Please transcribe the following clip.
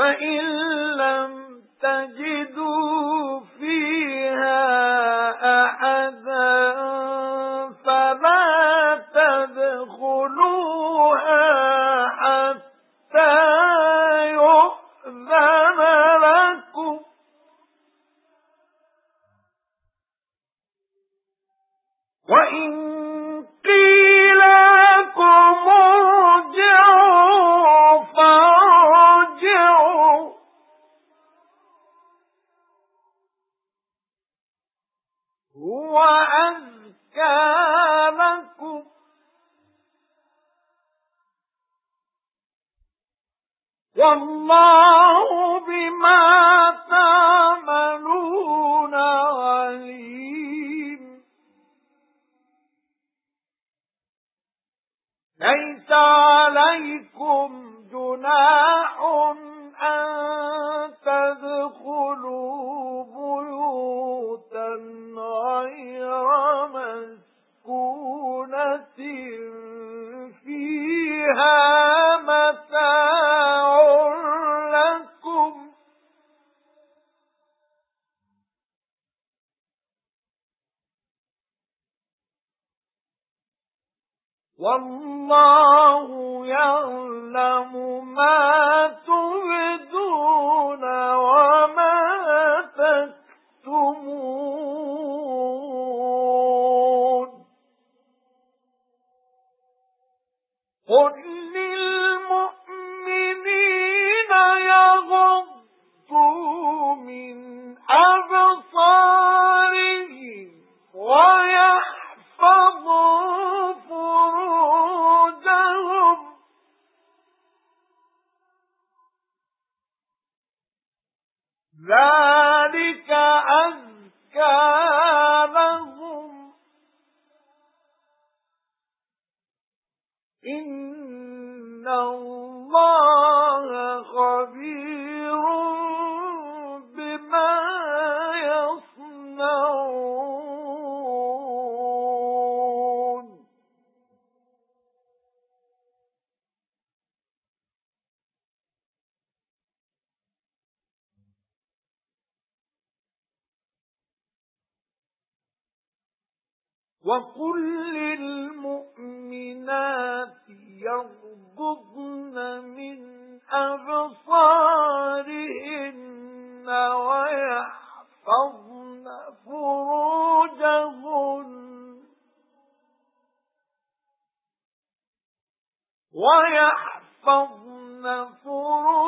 فَإِن لَّمْ تَجِدُوا فِيهَا أَحَدًا فَلَا تَدْخُلُوهَا حَتَّى يُؤْذَنَ لَكُمْ. وَإِن هُوَ أَزْكَى لَكُمْ. وَاللَّهُ بِمَا تَعْمَلُونَ عَلِيمٌ. لَيْسَ عَلَيْكُمْ جُنَاحٌ أَن فِيهَا مَتَاعٌ لَكُمْ. وَاللَّهُ يَعْلَمُ مَا تُبْدُونَ قُل لِّلْمُؤْمِنِينَ يَغُضُّوا مِنْ أَبْصَارِهِمْ وَيَحْفَظُوا فُرُوجَهُمْ ذَلِكَ أَزْكَى إِنَّ اللَّهَ خَبِيرٌ وَقُل لِّلْمُؤْمِنَاتِ يَغْضُضْنَ مِنْ أَبْصَارِهِنَّ وَيَحْفَظْنَ فُرُوجَهُنَّ وَيَحْفَظْنَ فُرُوجَهُنَّ